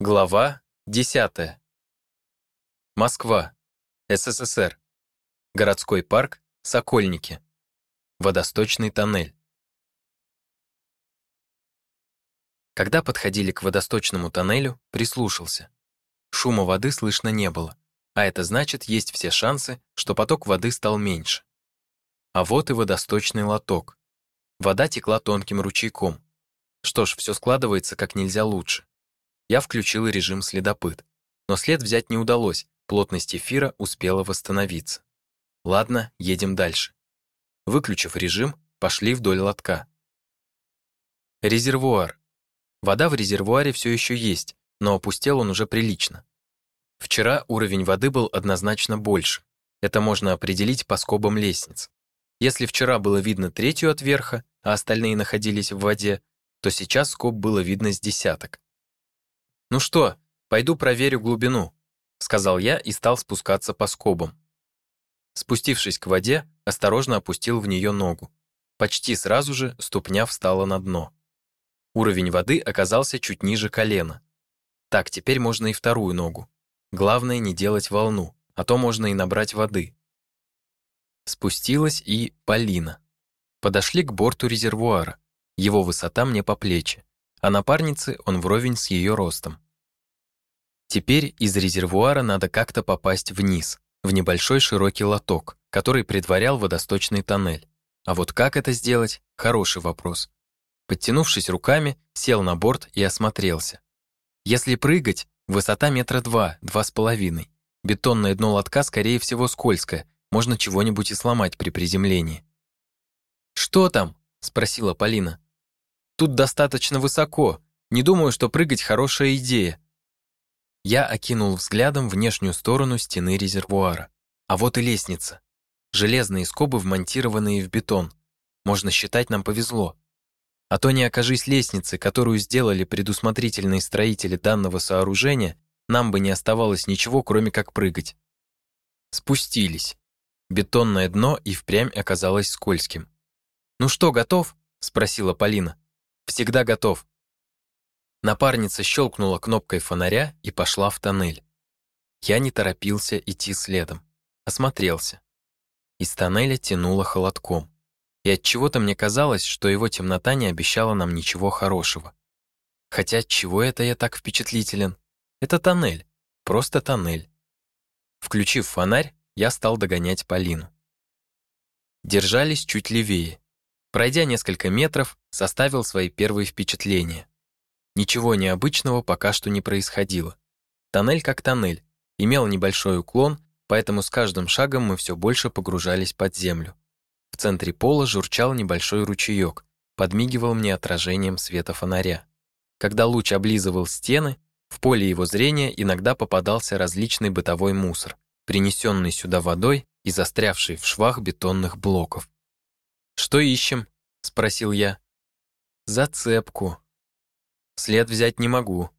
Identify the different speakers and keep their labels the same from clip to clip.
Speaker 1: Глава 10. Москва. СССР. Городской парк Сокольники. Водосточный тоннель. Когда подходили к водосточному тоннелю, прислушался. Шума воды слышно не было, а это значит, есть все шансы, что поток воды стал меньше. А вот и водосточный лоток. Вода текла тонким ручейком. Что ж, все складывается как нельзя лучше. Я включил режим следопыт. Но след взять не удалось, плотность эфира успела восстановиться. Ладно, едем дальше. Выключив режим, пошли вдоль лотка. Резервуар. Вода в резервуаре все еще есть, но опустел он уже прилично. Вчера уровень воды был однозначно больше. Это можно определить по скобам лестниц. Если вчера было видно третью от верха, а остальные находились в воде, то сейчас скоб было видно с десяток. «Ну что, пойду проверю глубину», — сказал я и стал спускаться по скобам. Спустившись к воде, осторожно опустил в нее ногу. Почти сразу же ступня встала на дно. Уровень воды оказался чуть ниже колена. Так, теперь можно и вторую ногу. Главное не делать волну, а то можно и набрать воды. Спустилась и Полина. Подошли к борту резервуара. Его высота мне по плечи а напарнице он вровень с ее ростом. Теперь из резервуара надо как-то попасть вниз, в небольшой широкий лоток, который предварял водосточный тоннель. А вот как это сделать – хороший вопрос. Подтянувшись руками, сел на борт и осмотрелся. Если прыгать, высота метра два, два с половиной. Бетонное дно лотка, скорее всего, скользкое, можно чего-нибудь и сломать при приземлении. «Что там?» – спросила Полина. Тут достаточно высоко. Не думаю, что прыгать хорошая идея. Я окинул взглядом внешнюю сторону стены резервуара. А вот и лестница. Железные скобы, вмонтированные в бетон. Можно считать, нам повезло. А то не окажись лестницы, которую сделали предусмотрительные строители данного сооружения, нам бы не оставалось ничего, кроме как прыгать. Спустились. Бетонное дно и впрямь оказалось скользким. «Ну что, готов?» — спросила Полина. Всегда готов. Напарница щелкнула кнопкой фонаря и пошла в тоннель. Я не торопился идти следом. Осмотрелся. Из тоннеля тянуло холодком. И от чего-то мне казалось, что его темнота не обещала нам ничего хорошего. Хотя чего это я так впечатлителен? Это тоннель. Просто тоннель. Включив фонарь, я стал догонять Полину. Держались чуть левее, Пройдя несколько метров, составил свои первые впечатления. Ничего необычного пока что не происходило. Тоннель как тоннель, имел небольшой уклон, поэтому с каждым шагом мы все больше погружались под землю. В центре пола журчал небольшой ручеек, подмигивал мне отражением света фонаря. Когда луч облизывал стены, в поле его зрения иногда попадался различный бытовой мусор, принесенный сюда водой и застрявший в швах бетонных блоков. «Что ищем?» — спросил я. «Зацепку. След взять не могу.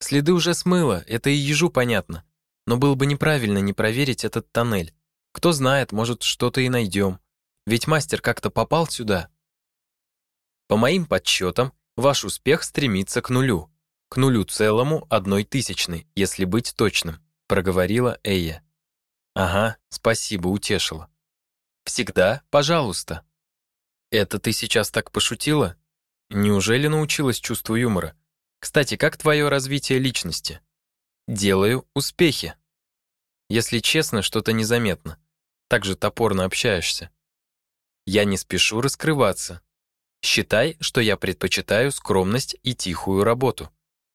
Speaker 1: Следы уже смыло, это и ежу понятно. Но было бы неправильно не проверить этот тоннель. Кто знает, может, что-то и найдем. Ведь мастер как-то попал сюда. По моим подсчетам, ваш успех стремится к нулю. К нулю целому одной тысячной, если быть точным, проговорила Эя. Ага, спасибо, утешила. Всегда, пожалуйста. Это ты сейчас так пошутила? Неужели научилась чувству юмора? Кстати, как твое развитие личности? Делаю успехи. Если честно, что-то незаметно. Так же топорно общаешься. Я не спешу раскрываться. Считай, что я предпочитаю скромность и тихую работу.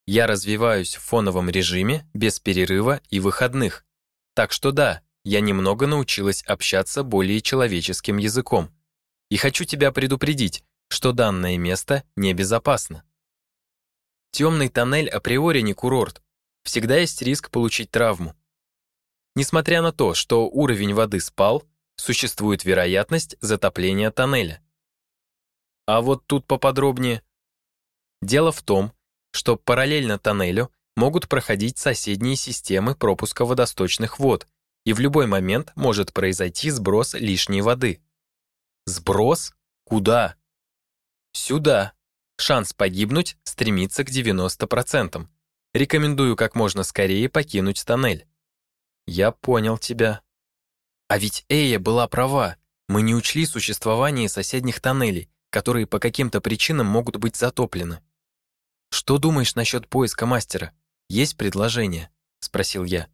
Speaker 1: Я развиваюсь в фоновом режиме без перерыва и выходных. Так что да, я немного научилась общаться более человеческим языком. И хочу тебя предупредить, что данное место небезопасно. Темный тоннель априори не курорт. Всегда есть риск получить травму. Несмотря на то, что уровень воды спал, существует вероятность затопления тоннеля. А вот тут поподробнее. Дело в том, что параллельно тоннелю могут проходить соседние системы пропуска водосточных вод, и в любой момент может произойти сброс лишней воды. Сброс? Куда? Сюда. Шанс погибнуть стремится к 90%. Рекомендую как можно скорее покинуть тоннель. Я понял тебя. А ведь Эя была права. Мы не учли существование соседних тоннелей, которые по каким-то причинам могут быть затоплены. Что думаешь насчет поиска мастера? Есть предложение? спросил я.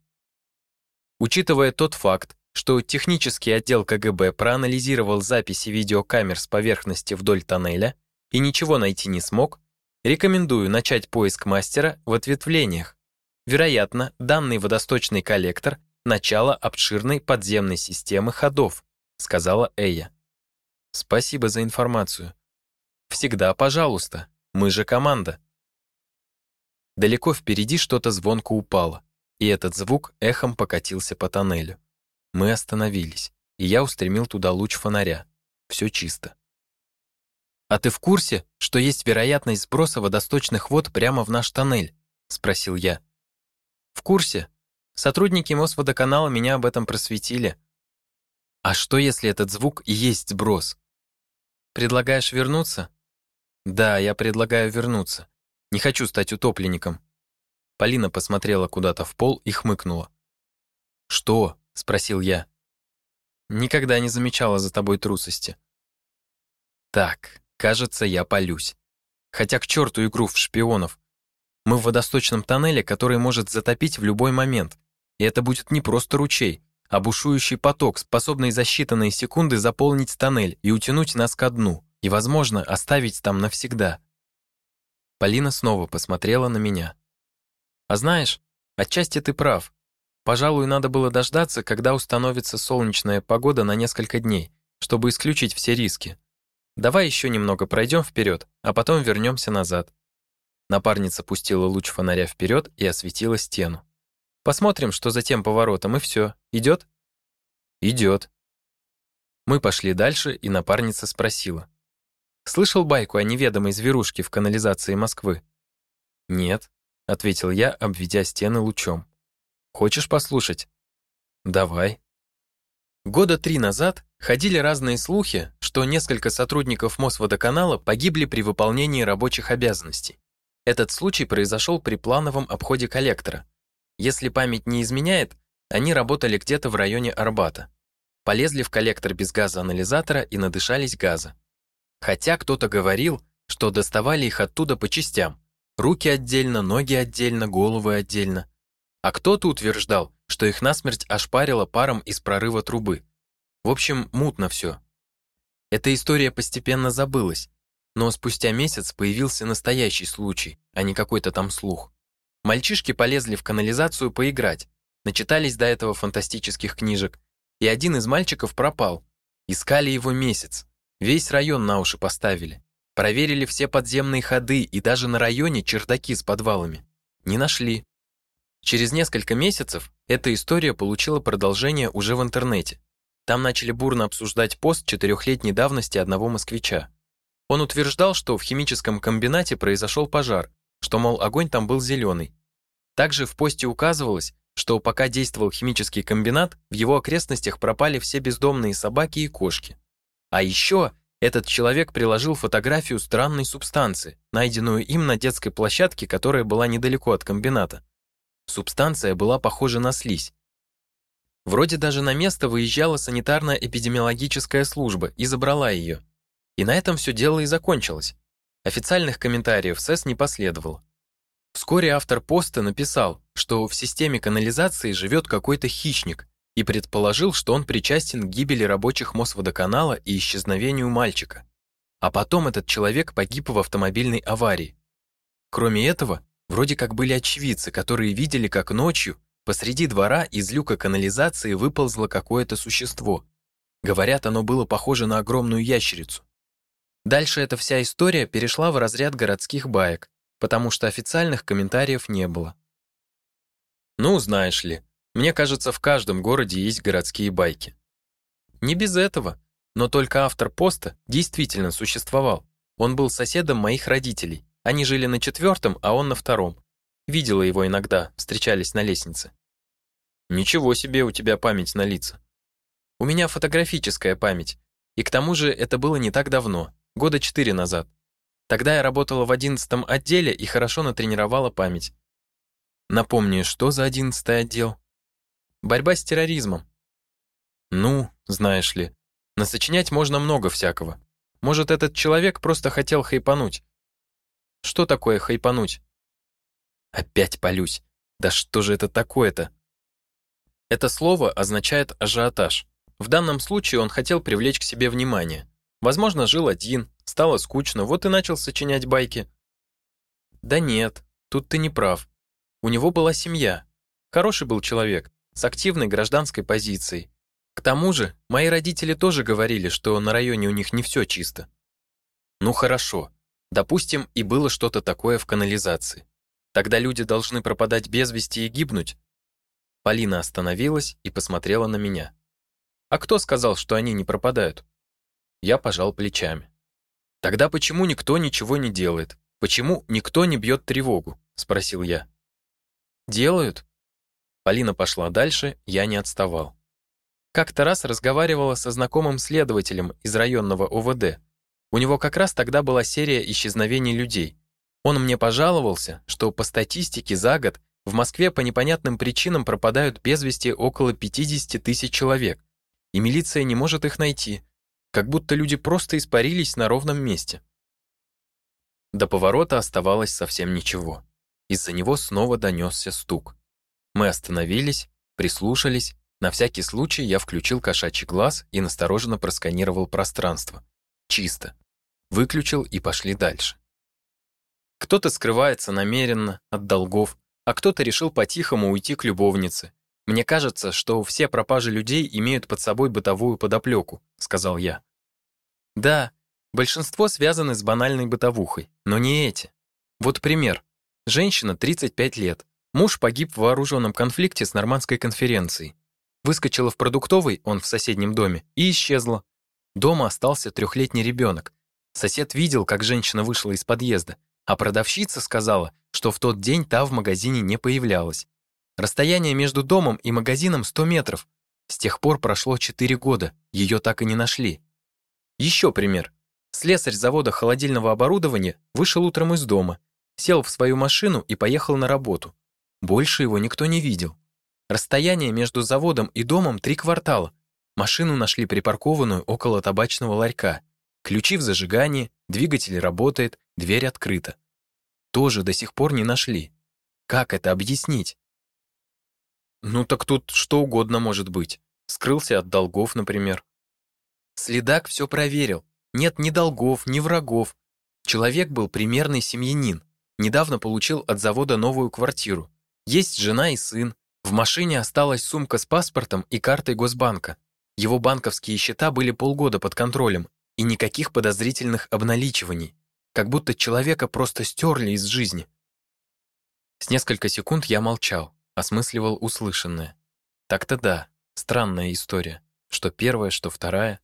Speaker 1: Учитывая тот факт, что технический отдел КГБ проанализировал записи видеокамер с поверхности вдоль тоннеля и ничего найти не смог, рекомендую начать поиск мастера в ответвлениях. Вероятно, данный водосточный коллектор начало обширной подземной системы ходов, сказала Эя. Спасибо за информацию. Всегда, пожалуйста. Мы же команда. Далеко впереди что-то звонко упало, и этот звук эхом покатился по тоннелю. Мы остановились, и я устремил туда луч фонаря. Все чисто. «А ты в курсе, что есть вероятность сброса водосточных вод прямо в наш тоннель?» — спросил я. «В курсе. Сотрудники Мосводоканала меня об этом просветили. А что, если этот звук и есть сброс? Предлагаешь вернуться? Да, я предлагаю вернуться. Не хочу стать утопленником. Полина посмотрела куда-то в пол и хмыкнула. Что? спросил я. Никогда не замечала за тобой трусости. Так, кажется, я палюсь. Хотя к черту игру в шпионов. Мы в водосточном тоннеле, который может затопить в любой момент. И это будет не просто ручей, а бушующий поток, способный за считанные секунды заполнить тоннель и утянуть нас ко дну, и, возможно, оставить там навсегда. Полина снова посмотрела на меня. А знаешь, отчасти ты прав. Пожалуй, надо было дождаться, когда установится солнечная погода на несколько дней, чтобы исключить все риски. Давай еще немного пройдем вперед, а потом вернемся назад. Напарница пустила луч фонаря вперед и осветила стену. Посмотрим, что за тем поворотом, и все. Идет? Идет. Мы пошли дальше, и напарница спросила. Слышал байку о неведомой зверушке в канализации Москвы? Нет, ответил я, обведя стены лучом. Хочешь послушать? Давай. Года три назад ходили разные слухи, что несколько сотрудников Мосводоканала погибли при выполнении рабочих обязанностей. Этот случай произошел при плановом обходе коллектора, если память не изменяет, они работали где-то в районе Арбата. Полезли в коллектор без газоанализатора и надышались газа. Хотя кто-то говорил, что доставали их оттуда по частям. Руки отдельно, ноги отдельно, головы отдельно. А кто-то утверждал, что их насмерть ошпарило паром из прорыва трубы. В общем, мутно все. Эта история постепенно забылась, но спустя месяц появился настоящий случай, а не какой-то там слух. Мальчишки полезли в канализацию поиграть, начитались до этого фантастических книжек, и один из мальчиков пропал. Искали его месяц. Весь район на уши поставили. Проверили все подземные ходы и даже на районе чердаки с подвалами. Не нашли. Через несколько месяцев эта история получила продолжение уже в интернете. Там начали бурно обсуждать пост четырехлетней давности одного москвича. Он утверждал, что в химическом комбинате произошел пожар, что, мол, огонь там был зеленый. Также в посте указывалось, что пока действовал химический комбинат, в его окрестностях пропали все бездомные собаки и кошки. А еще этот человек приложил фотографию странной субстанции, найденную им на детской площадке, которая была недалеко от комбината. Субстанция была похожа на слизь. Вроде даже на место выезжала санитарно-эпидемиологическая служба и забрала ее. И на этом все дело и закончилось. Официальных комментариев СЭС не последовало. Вскоре автор поста написал, что в системе канализации живет какой-то хищник и предположил, что он причастен к гибели рабочих Мосводоканала и исчезновению мальчика. А потом этот человек погиб в автомобильной аварии. Кроме этого, вроде как были очевидцы, которые видели, как ночью посреди двора из люка канализации выползло какое-то существо. Говорят, оно было похоже на огромную ящерицу. Дальше эта вся история перешла в разряд городских баек, потому что официальных комментариев не было. Ну, знаешь ли, мне кажется, в каждом городе есть городские байки. Не без этого, но только автор поста действительно существовал. Он был соседом моих родителей. Они жили на четвертом, а он на втором. Видела его иногда, встречались на лестнице. Ничего себе у тебя память на лица. У меня фотографическая память. И к тому же это было не так давно года четыре назад. Тогда я работала в одиннадцатом отделе и хорошо натренировала память. Напомни, что за одиннадцатый отдел? Борьба с терроризмом. Ну, знаешь ли, насочинять можно много всякого. Может, этот человек просто хотел хайпануть. Что такое хайпануть? Опять полюсь. Да что же это такое-то? Это слово означает ажиотаж. В данном случае он хотел привлечь к себе внимание. Возможно, жил один, стало скучно, вот и начал сочинять байки. Да нет, тут ты не прав. У него была семья. Хороший был человек, с активной гражданской позицией. К тому же, мои родители тоже говорили, что на районе у них не все чисто. Ну хорошо. Допустим, и было что-то такое в канализации. Тогда люди должны пропадать без вести и гибнуть. Полина остановилась и посмотрела на меня. А кто сказал, что они не пропадают? Я пожал плечами. Тогда почему никто ничего не делает? Почему никто не бьет тревогу? спросил я. Делают? Полина пошла дальше, я не отставал. Как-то раз разговаривала со знакомым следователем из районного ОВД. У него как раз тогда была серия исчезновений людей. Он мне пожаловался, что по статистике за год в Москве по непонятным причинам пропадают без вести около 50 тысяч человек, и милиция не может их найти, как будто люди просто испарились на ровном месте. До поворота оставалось совсем ничего. Из-за него снова донесся стук. Мы остановились, прислушались. На всякий случай я включил кошачий глаз и настороженно просканировал пространство. Чисто. Выключил и пошли дальше. Кто-то скрывается намеренно от долгов, а кто-то решил по-тихому уйти к любовнице, мне кажется, что все пропажи людей имеют под собой бытовую подоплеку, сказал я. Да, большинство связаны с банальной бытовухой, но не эти. Вот пример. Женщина 35 лет. Муж погиб в вооруженном конфликте с Нормандской конференцией. Выскочила в продуктовый, он в соседнем доме, и исчезла. Дома остался трехлетний ребенок. Сосед видел, как женщина вышла из подъезда, а продавщица сказала, что в тот день та в магазине не появлялась. Расстояние между домом и магазином 100 метров. С тех пор прошло 4 года, ее так и не нашли. Еще пример. Слесарь завода холодильного оборудования вышел утром из дома, сел в свою машину и поехал на работу. Больше его никто не видел. Расстояние между заводом и домом три квартала. Машину нашли припаркованную около табачного ларька. Ключи в зажигании, двигатель работает, дверь открыта. Тоже до сих пор не нашли. Как это объяснить? Ну так тут что угодно может быть. Скрылся от долгов, например. Следак все проверил. Нет ни долгов, ни врагов. Человек был примерный семьянин. Недавно получил от завода новую квартиру. Есть жена и сын. В машине осталась сумка с паспортом и картой Госбанка. Его банковские счета были полгода под контролем, и никаких подозрительных обналичиваний. Как будто человека просто стерли из жизни. С несколько секунд я молчал осмысливал услышанное. Так-то да, странная история. Что первая, что вторая.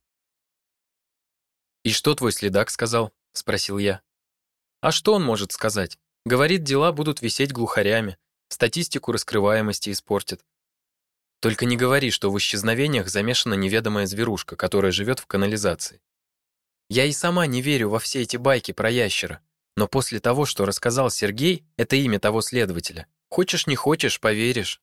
Speaker 1: «И что твой следак сказал?» — спросил я. «А что он может сказать? Говорит, дела будут висеть глухарями, статистику раскрываемости испортят. Только не говори, что в исчезновениях замешана неведомая зверушка, которая живет в канализации. Я и сама не верю во все эти байки про ящера, но после того, что рассказал Сергей, это имя того следователя, Хочешь не хочешь, поверишь.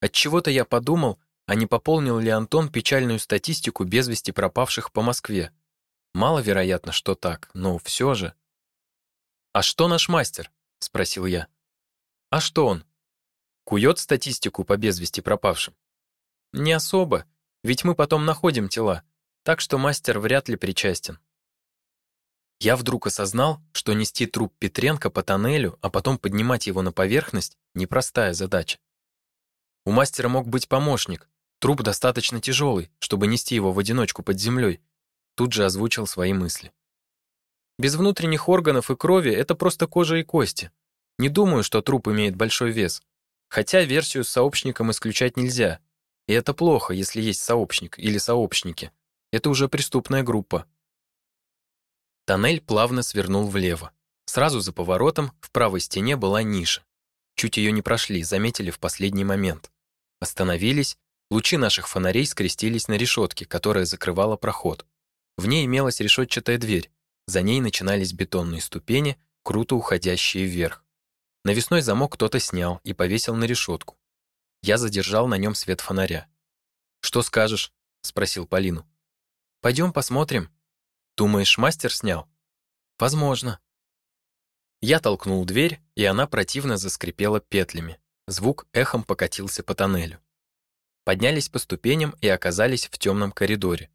Speaker 1: От чего-то я подумал, а не пополнил ли Антон печальную статистику без вести пропавших по Москве. Маловероятно, что так, но все же. А что наш мастер? спросил я. А что он? Кует статистику по без вести пропавшим? Не особо, ведь мы потом находим тела, так что мастер вряд ли причастен. Я вдруг осознал, что нести труп Петренко по тоннелю, а потом поднимать его на поверхность — непростая задача. У мастера мог быть помощник. Труп достаточно тяжелый, чтобы нести его в одиночку под землей. Тут же озвучил свои мысли. Без внутренних органов и крови это просто кожа и кости. Не думаю, что труп имеет большой вес. Хотя версию с сообщником исключать нельзя. И это плохо, если есть сообщник или сообщники. Это уже преступная группа. Тоннель плавно свернул влево. Сразу за поворотом в правой стене была ниша. Чуть ее не прошли, заметили в последний момент. Остановились, лучи наших фонарей скрестились на решетке, которая закрывала проход. В ней имелась решетчатая дверь. За ней начинались бетонные ступени, круто уходящие вверх. Навесной замок кто-то снял и повесил на решетку. Я задержал на нем свет фонаря. «Что скажешь?» — спросил Полину. «Пойдем посмотрим». «Думаешь, мастер снял?» «Возможно». Я толкнул дверь, и она противно заскрипела петлями. Звук эхом покатился по тоннелю. Поднялись по ступеням и оказались в темном коридоре.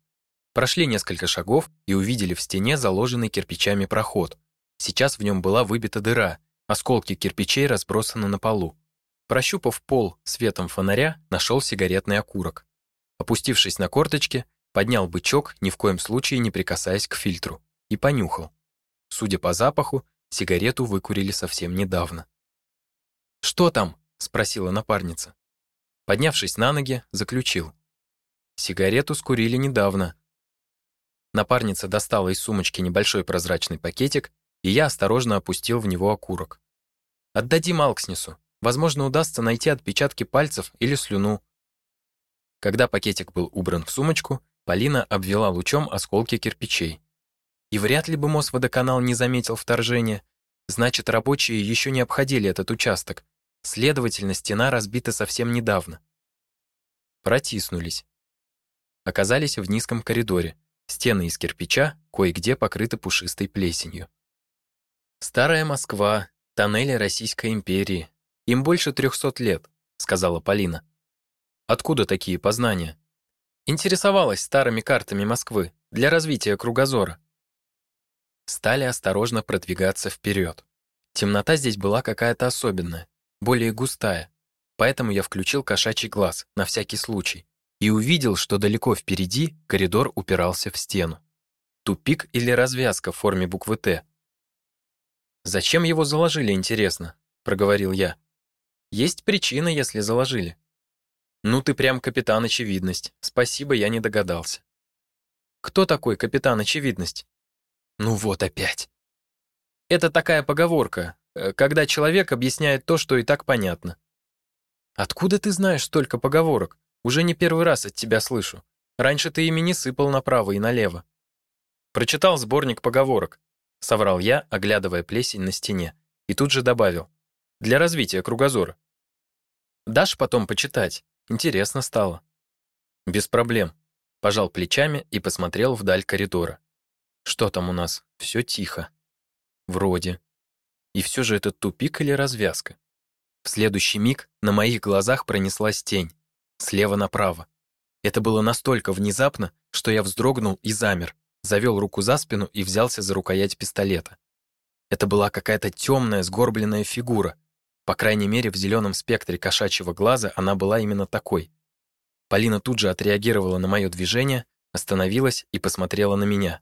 Speaker 1: Прошли несколько шагов и увидели в стене заложенный кирпичами проход. Сейчас в нем была выбита дыра, осколки кирпичей разбросаны на полу. Прощупав пол светом фонаря, нашел сигаретный окурок. Опустившись на корточки, поднял бычок, ни в коем случае не прикасаясь к фильтру, и понюхал. Судя по запаху, сигарету выкурили совсем недавно. «Что там?» — спросила напарница. Поднявшись на ноги, заключил. Сигарету скурили недавно. Напарница достала из сумочки небольшой прозрачный пакетик, и я осторожно опустил в него окурок. «Отдадим Алкснесу. Возможно, удастся найти отпечатки пальцев или слюну». Когда пакетик был убран в сумочку, Полина обвела лучом осколки кирпичей. И вряд ли бы Мосводоканал не заметил вторжения. Значит, рабочие еще не обходили этот участок. Следовательно, стена разбита совсем недавно. Протиснулись. Оказались в низком коридоре. Стены из кирпича кое-где покрыты пушистой плесенью. Старая Москва, тоннели Российской империи. Им больше трехсот лет, сказала Полина. Откуда такие познания? Интересовалась старыми картами Москвы для развития кругозора. Стали осторожно продвигаться вперед. Темнота здесь была какая-то особенная, более густая. Поэтому я включил кошачий глаз на всякий случай и увидел, что далеко впереди коридор упирался в стену. Тупик или развязка в форме буквы «Т». «Зачем его заложили, интересно?» — проговорил я. «Есть причина, если заложили». «Ну ты прям капитан очевидность. Спасибо, я не догадался». «Кто такой капитан очевидность?» «Ну вот опять». «Это такая поговорка, э, когда человек объясняет то, что и так понятно». «Откуда ты знаешь столько поговорок? Уже не первый раз от тебя слышу. Раньше ты ими не сыпал направо и налево. Прочитал сборник поговорок, соврал я, оглядывая плесень на стене, и тут же добавил: для развития кругозора. Дашь потом почитать? Интересно стало. Без проблем. Пожал плечами и посмотрел вдаль коридора. Что там у нас? Все тихо. Вроде. И все же это тупик или развязка? В следующий миг на моих глазах пронеслась тень слева направо. Это было настолько внезапно, что я вздрогнул и замер, завел руку за спину и взялся за рукоять пистолета. Это была какая-то темная, сгорбленная фигура. По крайней мере, в зеленом спектре кошачьего глаза она была именно такой. Полина тут же отреагировала на мое движение, остановилась и посмотрела на меня.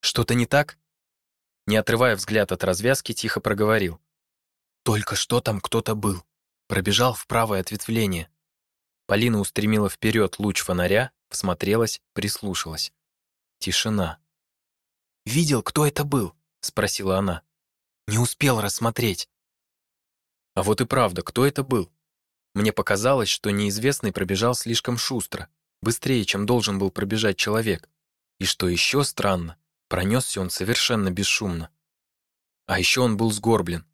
Speaker 1: «Что-то не так?» Не отрывая взгляд от развязки, тихо проговорил. «Только что там кто-то был. Пробежал в правое ответвление. Полина устремила вперед луч фонаря, всмотрелась, прислушалась. Тишина. «Видел, кто это был?» — спросила она. «Не успел рассмотреть». А вот и правда, кто это был? Мне показалось, что неизвестный пробежал слишком шустро, быстрее, чем должен был пробежать человек. И что еще странно, пронесся он совершенно бесшумно. А еще он был сгорблен.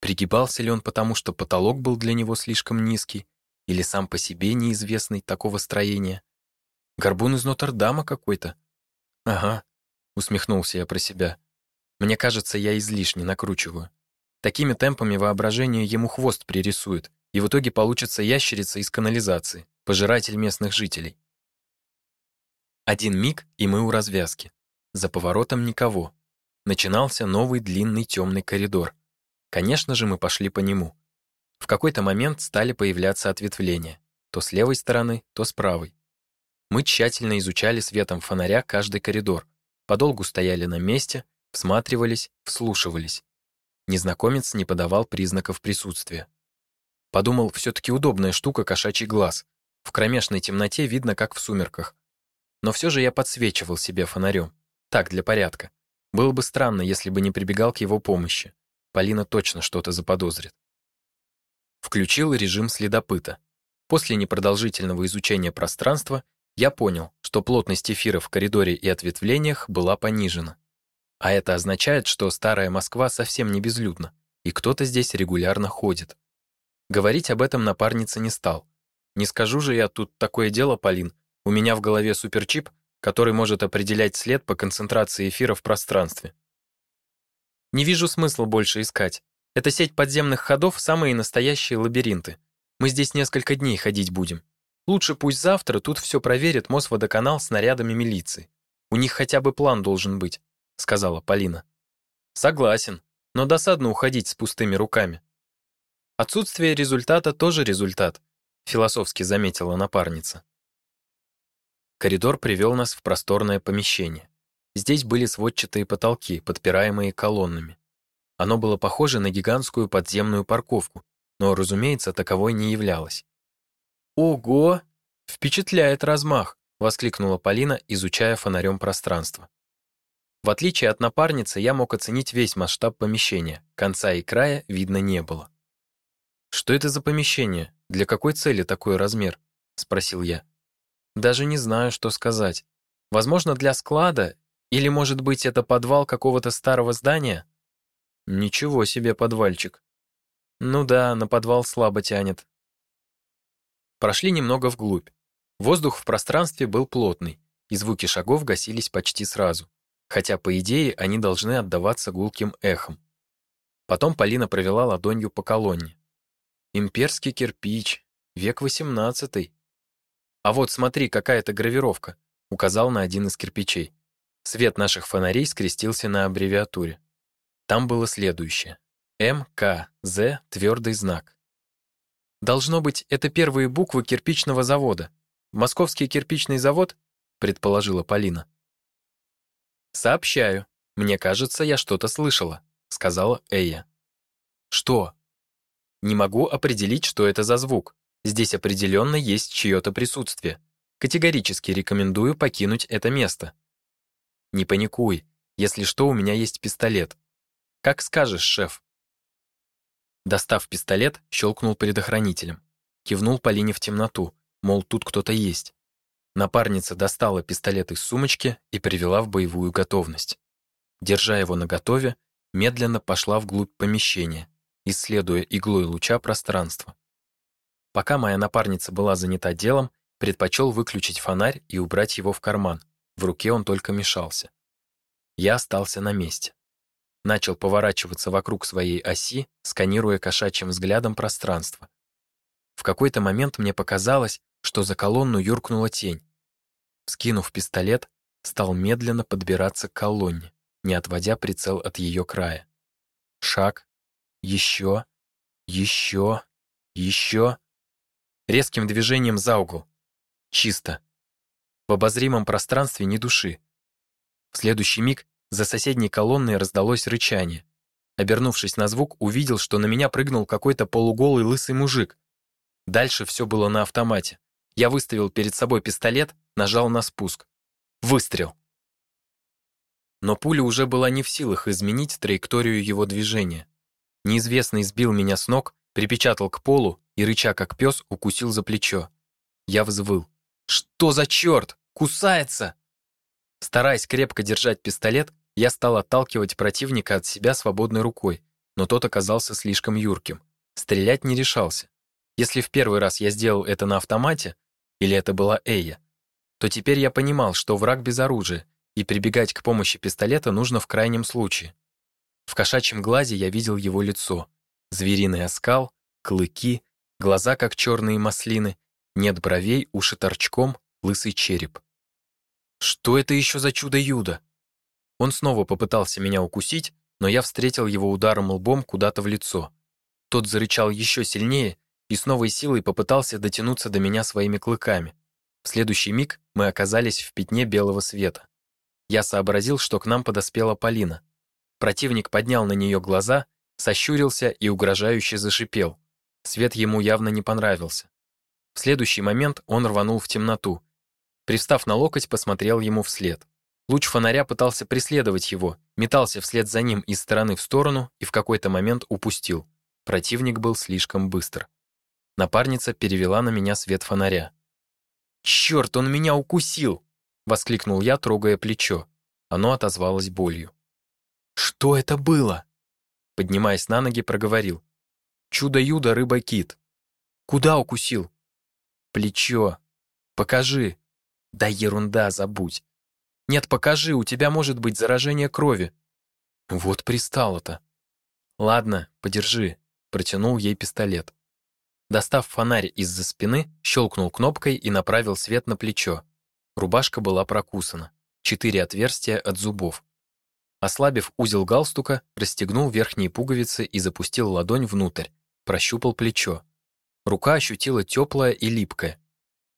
Speaker 1: Пригибался ли он потому, что потолок был для него слишком низкий, или сам по себе неизвестный такого строения? Горбун из Нотр-Дама какой-то? Ага, усмехнулся я про себя. Мне кажется, я излишне накручиваю. Такими темпами воображение ему хвост пририсует, и в итоге получится ящерица из канализации, пожиратель местных жителей. Один миг, и мы у развязки. За поворотом никого. Начинался новый длинный темный коридор. Конечно же, мы пошли по нему. В какой-то момент стали появляться ответвления, то с левой стороны, то с правой. Мы тщательно изучали светом фонаря каждый коридор, подолгу стояли на месте, всматривались, вслушивались. Незнакомец не подавал признаков присутствия. Подумал, все-таки удобная штука кошачий глаз. В кромешной темноте видно, как в сумерках. Но все же я подсвечивал себе фонарем. Так, для порядка. Было бы странно, если бы не прибегал к его помощи. Полина точно что-то заподозрит. Включил режим следопыта. После непродолжительного изучения пространства я понял, что плотность эфира в коридоре и ответвлениях была понижена. А это означает, что старая Москва совсем не безлюдна. и кто-то здесь регулярно ходит. Говорить об этом напарница не стал. Не скажу же я тут такое дело, Полин. У меня в голове суперчип, который может определять след по концентрации эфира в пространстве. Не вижу смысла больше искать. Эта сеть подземных ходов самые настоящие лабиринты. Мы здесь несколько дней ходить будем. Лучше пусть завтра тут все проверит Мосводоканал с нарядами милиции. У них хотя бы план должен быть, сказала Полина. Согласен, но досадно уходить с пустыми руками. Отсутствие результата тоже результат, философски заметила напарница. Коридор привел нас в просторное помещение. Здесь были сводчатые потолки, подпираемые колоннами. Оно было похоже на гигантскую подземную парковку, но, разумеется, таковой не являлось. «Ого! Впечатляет размах!» — воскликнула Полина, изучая фонарем пространство. В отличие от напарницы, я мог оценить весь масштаб помещения, конца и края видно не было. «Что это за помещение? Для какой цели такой размер?» — спросил я. «Даже не знаю, что сказать. Возможно, для склада, или, может быть, это подвал какого-то старого здания?» «Ничего себе подвальчик». «Ну да, на подвал слабо тянет». Прошли немного вглубь. Воздух в пространстве был плотный, и звуки шагов гасились почти сразу хотя, по идее, они должны отдаваться гулким эхом. Потом Полина провела ладонью по колонне. Имперский кирпич, век XVIII. А вот смотри, какая-то гравировка, указал на один из кирпичей. Свет наших фонарей скрестился на аббревиатуре. Там было следующее. МКЗ твердый знак. Должно быть, это первые буквы кирпичного завода. Московский кирпичный завод, предположила Полина. «Сообщаю. Мне кажется, я что-то слышала», — сказала Эя. «Что?» «Не могу определить, что это за звук. Здесь определенно есть чье-то присутствие. Категорически рекомендую покинуть это место». «Не паникуй. Если что, у меня есть пистолет». «Как скажешь, шеф». Достав пистолет, щелкнул предохранителем. Кивнул Полине в темноту, мол, тут кто-то есть. Напарница достала пистолет из сумочки и привела в боевую готовность. Держа его наготове, медленно пошла вглубь помещения, исследуя иглой луча пространство. Пока моя напарница была занята делом, предпочел выключить фонарь и убрать его в карман. В руке он только мешался. Я остался на месте. Начал поворачиваться вокруг своей оси, сканируя кошачьим взглядом пространство. В какой-то момент мне показалось, что за колонну юркнула тень. Скинув пистолет, стал медленно подбираться к колонне, не отводя прицел от ее края. Шаг, еще, еще, еще. Резким движением за угол. Чисто. В обозримом пространстве ни души. В следующий миг за соседней колонной раздалось рычание. Обернувшись на звук, увидел, что на меня прыгнул какой-то полуголый лысый мужик. Дальше все было на автомате. Я выставил перед собой пистолет, нажал на спуск. Выстрел. Но пуля уже была не в силах изменить траекторию его движения. Неизвестный сбил меня с ног, припечатал к полу и, рыча как пес, укусил за плечо. Я взвыл. «Что за черт? Кусается!» Стараясь крепко держать пистолет, я стал отталкивать противника от себя свободной рукой, но тот оказался слишком юрким. Стрелять не решался. Если в первый раз я сделал это на автомате, или это была Эя, то теперь я понимал, что враг без оружия, и прибегать к помощи пистолета нужно в крайнем случае. В кошачьем глазе я видел его лицо, звериный оскал, клыки, глаза как черные маслины, нет бровей, уши торчком, лысый череп. Что это еще за чудо-юдо? Он снова попытался меня укусить, но я встретил его ударом лбом куда-то в лицо. Тот зарычал еще сильнее и с новой силой попытался дотянуться до меня своими клыками. В следующий миг мы оказались в пятне белого света. Я сообразил, что к нам подоспела Полина. Противник поднял на нее глаза, сощурился и угрожающе зашипел. Свет ему явно не понравился. В следующий момент он рванул в темноту. Пристав на локоть, посмотрел ему вслед. Луч фонаря пытался преследовать его, метался вслед за ним из стороны в сторону и в какой-то момент упустил. Противник был слишком быстр. Напарница перевела на меня свет фонаря. «Черт, он меня укусил!» — воскликнул я, трогая плечо. Оно отозвалось болью. «Что это было?» поднимаясь на ноги, проговорил. «Чудо-юдо, рыба-кит». «Куда укусил?» «Плечо. Покажи». «Да ерунда, забудь». «Нет, покажи, у тебя может быть заражение крови». «Вот пристало-то». «Ладно, подержи», — протянул ей пистолет. Достав фонарь из-за спины, щелкнул кнопкой и направил свет на плечо. Рубашка была прокусана. Четыре отверстия от зубов. Ослабив узел галстука, расстегнул верхние пуговицы и запустил ладонь внутрь, прощупал плечо. Рука ощутила теплое и липкое.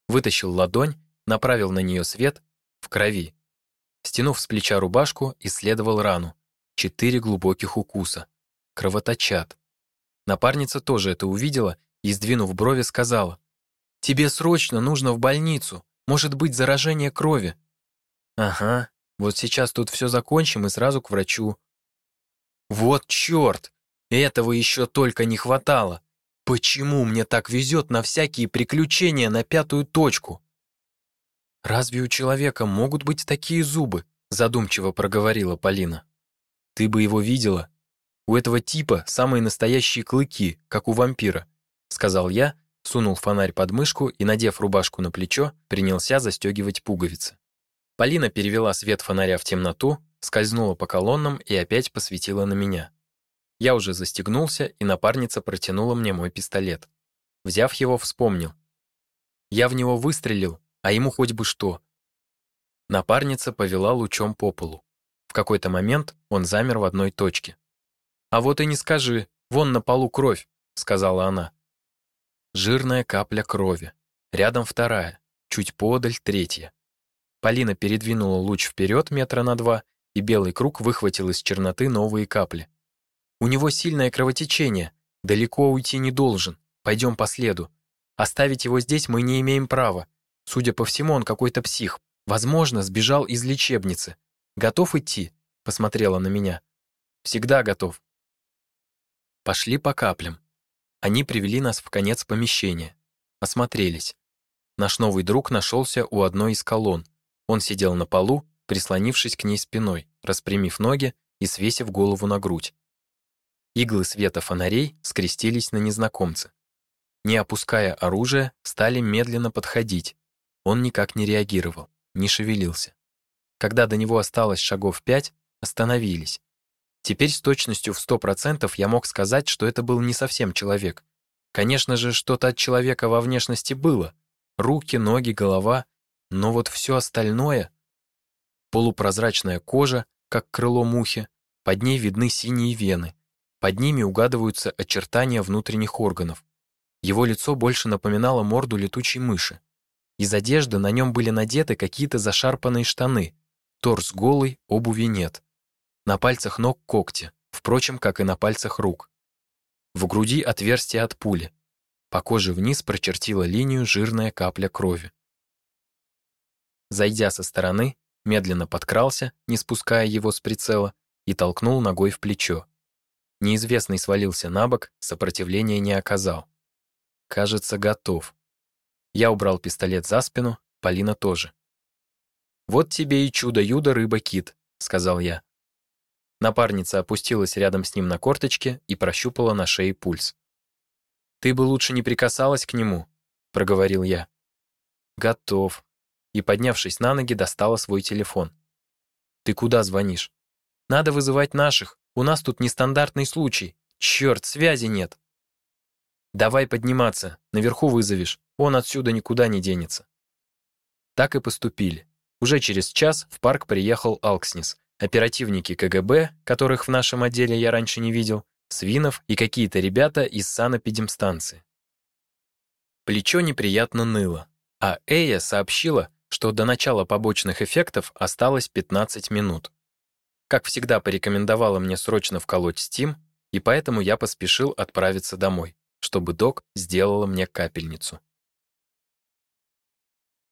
Speaker 1: Вытащил ладонь, направил на нее свет, в крови. Стянув с плеча рубашку, исследовал рану. Четыре глубоких укуса. Кровоточат. Напарница тоже это увидела и, сдвинув брови, сказала, «Тебе срочно нужно в больницу, может быть заражение крови». «Ага, вот сейчас тут все закончим и сразу к врачу». «Вот черт! Этого еще только не хватало! Почему мне так везет на всякие приключения на пятую точку?» «Разве у человека могут быть такие зубы?» задумчиво проговорила Полина. «Ты бы его видела. У этого типа самые настоящие клыки, как у вампира сказал я, сунул фонарь под мышку и, надев рубашку на плечо, принялся застегивать пуговицы. Полина перевела свет фонаря в темноту, скользнула по колоннам и опять посветила на меня. Я уже застегнулся, и напарница протянула мне мой пистолет. Взяв его, вспомнил. Я в него выстрелил, а ему хоть бы что. Напарница повела лучом по полу. В какой-то момент он замер в одной точке. «А вот и не скажи, вон на полу кровь», — сказала она. Жирная капля крови. Рядом вторая, чуть подаль третья. Полина передвинула луч вперед метра на два, и белый круг выхватил из черноты новые капли. У него сильное кровотечение, далеко уйти не должен. Пойдем по следу. Оставить его здесь мы не имеем права. Судя по всему, он какой-то псих. Возможно, сбежал из лечебницы. Готов идти? Посмотрела на меня. Всегда готов. Пошли по каплям. Они привели нас в конец помещения. Осмотрелись. Наш новый друг нашелся у одной из колонн. Он сидел на полу, прислонившись к ней спиной, распрямив ноги и свесив голову на грудь. Иглы света фонарей скрестились на незнакомце. Не опуская оружие, стали медленно подходить. Он никак не реагировал, не шевелился. Когда до него осталось шагов пять, остановились. Теперь с точностью в 100% я мог сказать, что это был не совсем человек. Конечно же, что-то от человека во внешности было. Руки, ноги, голова. Но вот все остальное... Полупрозрачная кожа, как крыло мухи. Под ней видны синие вены. Под ними угадываются очертания внутренних органов. Его лицо больше напоминало морду летучей мыши. Из одежды на нем были надеты какие-то зашарпанные штаны. Торс голый, обуви нет. На пальцах ног когти, впрочем, как и на пальцах рук. В груди отверстие от пули. По коже вниз прочертила линию жирная капля крови. Зайдя со стороны, медленно подкрался, не спуская его с прицела, и толкнул ногой в плечо. Неизвестный свалился на бок, сопротивления не оказал. Кажется, готов. Я убрал пистолет за спину, Полина тоже. «Вот тебе и чудо-юдо рыба-кит», — сказал я. Напарница опустилась рядом с ним на корточки и прощупала на шее пульс. «Ты бы лучше не прикасалась к нему», — проговорил я. «Готов». И, поднявшись на ноги, достала свой телефон. «Ты куда звонишь?» «Надо вызывать наших. У нас тут нестандартный случай. Черт, связи нет». «Давай подниматься. Наверху вызовешь. Он отсюда никуда не денется». Так и поступили. Уже через час в парк приехал Алкснис, оперативники КГБ, которых в нашем отделе я раньше не видел, Свинов и какие-то ребята из санэпидемстанции. Плечо неприятно ныло, а Эя сообщила, что до начала побочных эффектов осталось 15 минут. Как всегда, порекомендовала мне срочно вколоть стим, и поэтому я поспешил отправиться домой, чтобы док сделала мне капельницу.